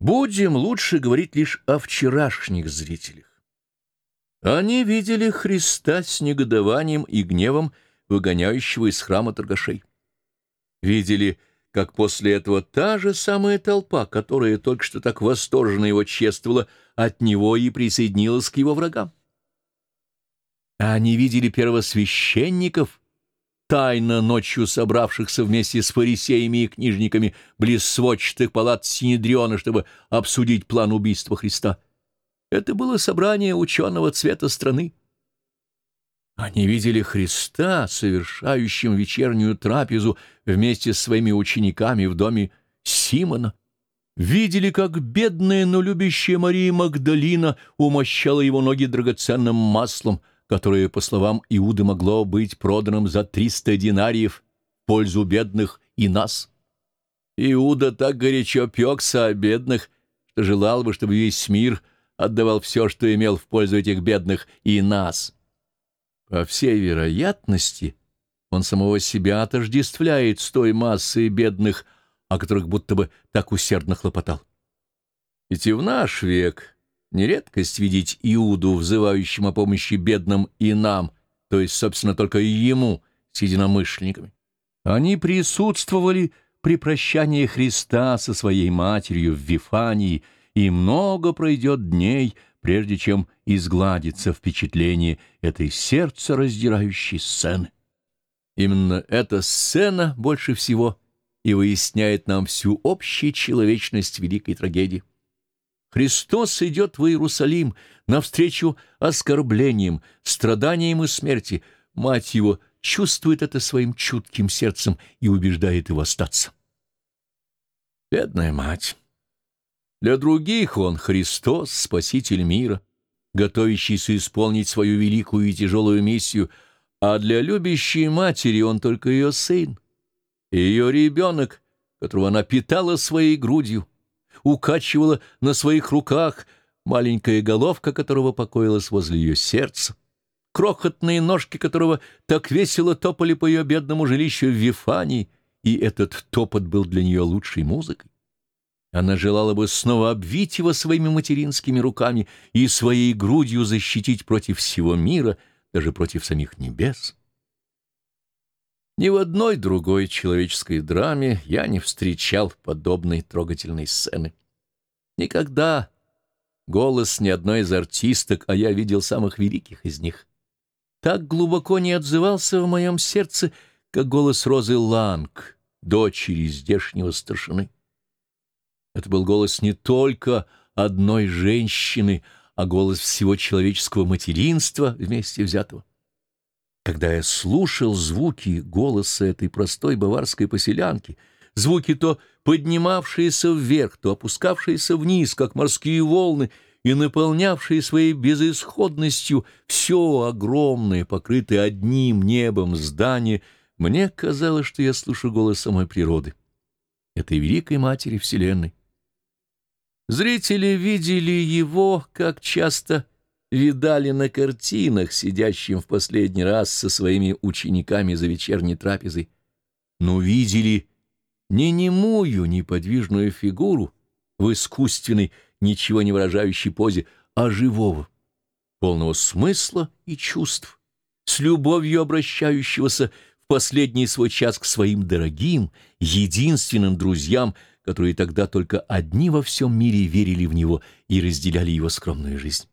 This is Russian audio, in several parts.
Будем лучше говорить лишь о вчерашних зрителях. Они видели Христа с негодованием и гневом, выгоняющего из храма торгашей. Видели, как после этого та же самая толпа, которая только что так восторженно его чествовала, от него и присоединилась к его врагам. Они видели первосвященников, тайно ночью собравшихся вместе с фарисеями и книжниками близ сводчатых палат Синедриона, чтобы обсудить план убийства Христа. Это было собрание ученого цвета страны. Они видели Христа, совершающим вечернюю трапезу вместе с своими учениками в доме Симона. Видели, как бедная, но любящая Мария Магдалина умощала его ноги драгоценным маслом — которое, по словам Иуды, могло быть проданным за триста динариев в пользу бедных и нас. Иуда так горячо пекся о бедных, что желал бы, чтобы весь мир отдавал все, что имел в пользу этих бедных и нас. По всей вероятности, он самого себя отождествляет с той массой бедных, о которых будто бы так усердно хлопотал. Ведь и в наш век не редкость видеть Иуду, взывающим о помощи бедным и нам, то есть, собственно, только ему с единомышленниками. Они присутствовали при прощании Христа со своей матерью в Вифании, и много пройдет дней, прежде чем изгладится впечатление этой сердце раздирающей сцены. Именно эта сцена больше всего и выясняет нам всю общую человечность великой трагедии. Христос идет в Иерусалим навстречу оскорблениям, страданиям и смерти. Мать его чувствует это своим чутким сердцем и убеждает его остаться. Бедная мать! Для других он Христос, Спаситель мира, готовящийся исполнить свою великую и тяжелую миссию, а для любящей матери он только ее сын, ее ребенок, которого она питала своей грудью, укачивала на своих руках, маленькая головка которого покоилась возле ее сердца, крохотные ножки которого так весело топали по ее бедному жилищу в Вифании, и этот топот был для нее лучшей музыкой. Она желала бы снова обвить его своими материнскими руками и своей грудью защитить против всего мира, даже против самих небес. Ни в одной другой человеческой драме я не встречал подобной трогательной сцены. Никогда голос ни одной из артисток, а я видел самых великих из них, так глубоко не отзывался в моем сердце, как голос Розы Ланг, дочери здешнего старшины. Это был голос не только одной женщины, а голос всего человеческого материнства вместе взятого. Когда я слушал звуки голоса этой простой баварской поселянки, звуки то поднимавшиеся вверх, то опускавшиеся вниз, как морские волны, и наполнявшие своей безысходностью все огромное, покрытое одним небом здание, мне казалось, что я слышу голос самой природы, этой великой матери Вселенной. Зрители видели его, как часто видали на картинах, сидящим в последний раз со своими учениками за вечерней трапезой, но видели не немую неподвижную фигуру в искусственной, ничего не выражающей позе, а живого, полного смысла и чувств, с любовью обращающегося в последний свой час к своим дорогим, единственным друзьям, которые тогда только одни во всем мире верили в него и разделяли его скромную жизнь.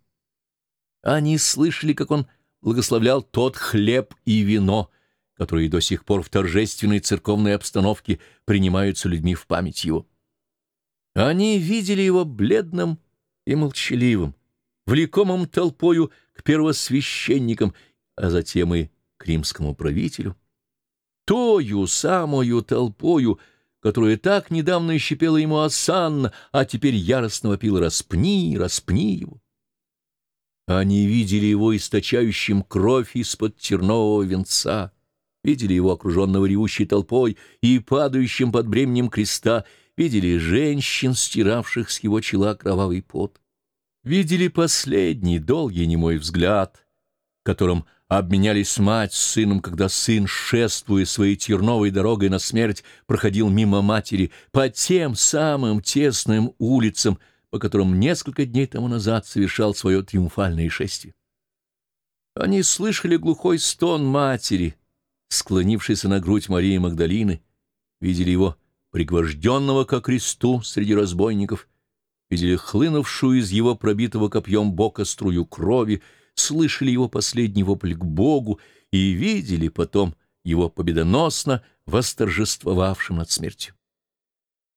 Они слышали, как он благословлял тот хлеб и вино, которые до сих пор в торжественной церковной обстановке принимаются людьми в память его. Они видели его бледным и молчаливым, влекомым толпою к первосвященникам, а затем и к римскому правителю. Тою самую толпою, которая так недавно щепела ему осанна, а теперь яростно вопила «распни, распни его». Они видели его источающим кровь из-под тернового венца, видели его окруженного ревущей толпой и падающим под бременем креста, видели женщин, стиравших с его чела кровавый пот. Видели последний, долгий немой взгляд, которым обменялись мать с сыном, когда сын, шествуя своей терновой дорогой на смерть, проходил мимо матери по тем самым тесным улицам, по которым несколько дней тому назад совершал свое триумфальное шествие. Они слышали глухой стон матери, склонившейся на грудь Марии Магдалины, видели его пригвожденного ко кресту среди разбойников, видели хлынувшую из его пробитого копьем бока струю крови, слышали его последний вопль к Богу и видели потом его победоносно восторжествовавшим над смертью.